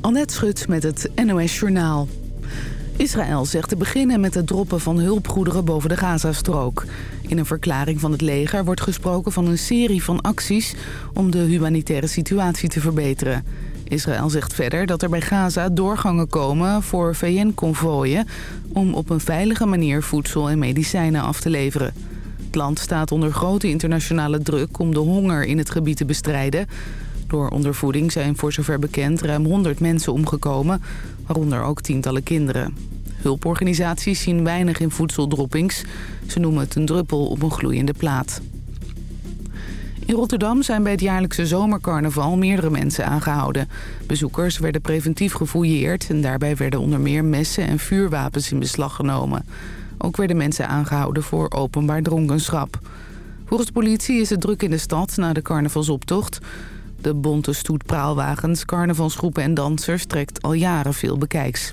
Annette Schut met het NOS Journaal. Israël zegt te beginnen met het droppen van hulpgoederen boven de Gazastrook. In een verklaring van het leger wordt gesproken van een serie van acties... om de humanitaire situatie te verbeteren. Israël zegt verder dat er bij Gaza doorgangen komen voor VN-convooien... om op een veilige manier voedsel en medicijnen af te leveren. Het land staat onder grote internationale druk om de honger in het gebied te bestrijden... Door ondervoeding zijn voor zover bekend ruim 100 mensen omgekomen, waaronder ook tientallen kinderen. Hulporganisaties zien weinig in voedseldroppings. Ze noemen het een druppel op een gloeiende plaat. In Rotterdam zijn bij het jaarlijkse zomercarnaval meerdere mensen aangehouden. Bezoekers werden preventief gefouilleerd en daarbij werden onder meer messen en vuurwapens in beslag genomen. Ook werden mensen aangehouden voor openbaar dronkenschap. Volgens politie is het druk in de stad na de carnavalsoptocht. De bonte stoet praalwagens, carnavalsgroepen en dansers trekt al jaren veel bekijks.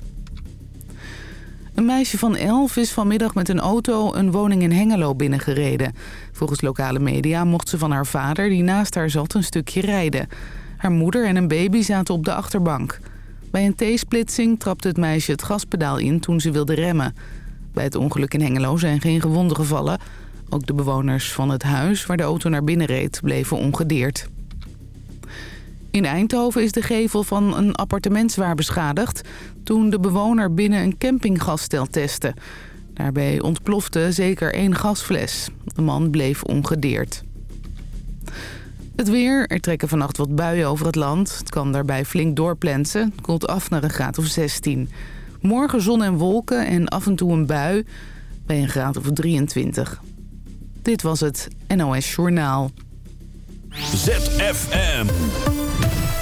Een meisje van elf is vanmiddag met een auto een woning in Hengelo binnengereden. Volgens lokale media mocht ze van haar vader, die naast haar zat, een stukje rijden. Haar moeder en een baby zaten op de achterbank. Bij een T-splitsing trapte het meisje het gaspedaal in toen ze wilde remmen. Bij het ongeluk in Hengelo zijn geen gewonden gevallen. Ook de bewoners van het huis waar de auto naar binnen reed bleven ongedeerd. In Eindhoven is de gevel van een appartement zwaar beschadigd... toen de bewoner binnen een campinggasstel testte. Daarbij ontplofte zeker één gasfles. De man bleef ongedeerd. Het weer. Er trekken vannacht wat buien over het land. Het kan daarbij flink doorplensen. Het koelt af naar een graad of 16. Morgen zon en wolken en af en toe een bui bij een graad of 23. Dit was het NOS Journaal. ZFM.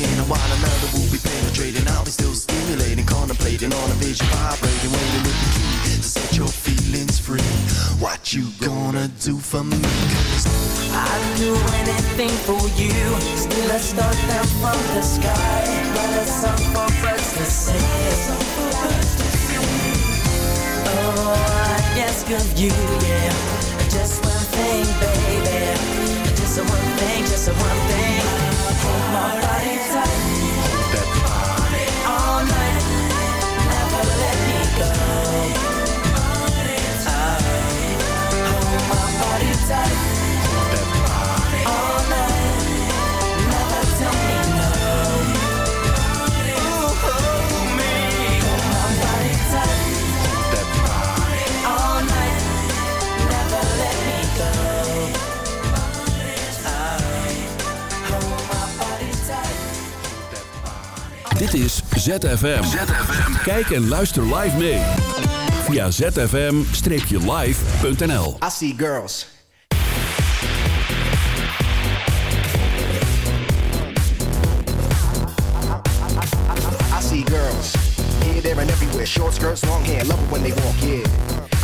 While another will be penetrating, I'll be still stimulating, contemplating on a vision, vibrating, waiting with the key to set your feelings free. What you gonna do for me? Cause I'd do anything for you. Still a star down from the sky, but a song for birds to sing. Oh, I ask of you, yeah. Just one thing, baby. Just one thing, just one thing. My life. Dit is ZFM. Kijk en luister live mee. Via zfm-live.nl I see girls. I see girls. Here, there, and everywhere. Short skirts, long hair. Love it when they walk, yeah.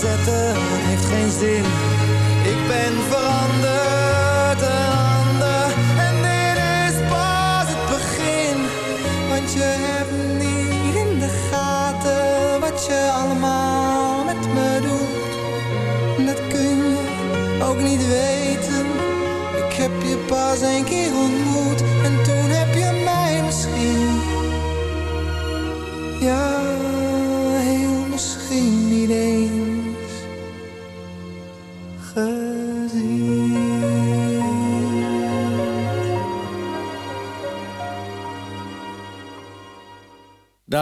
verzetten, heeft geen zin.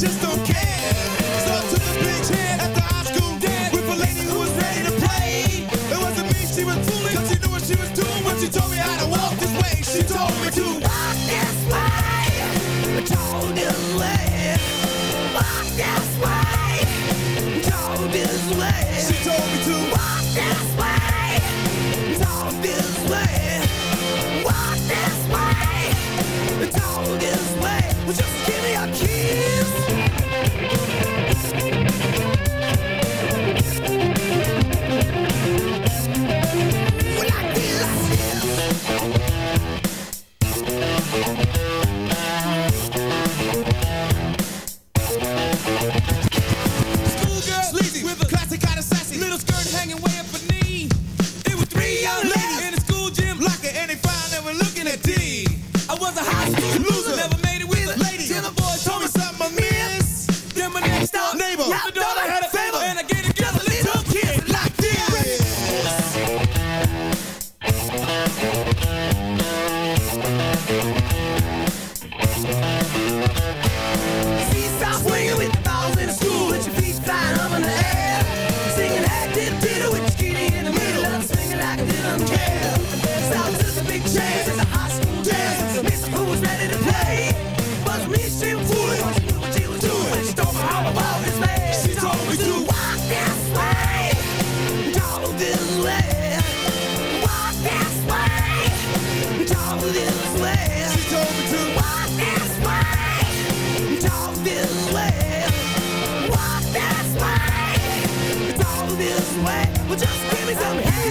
just Just give me some head.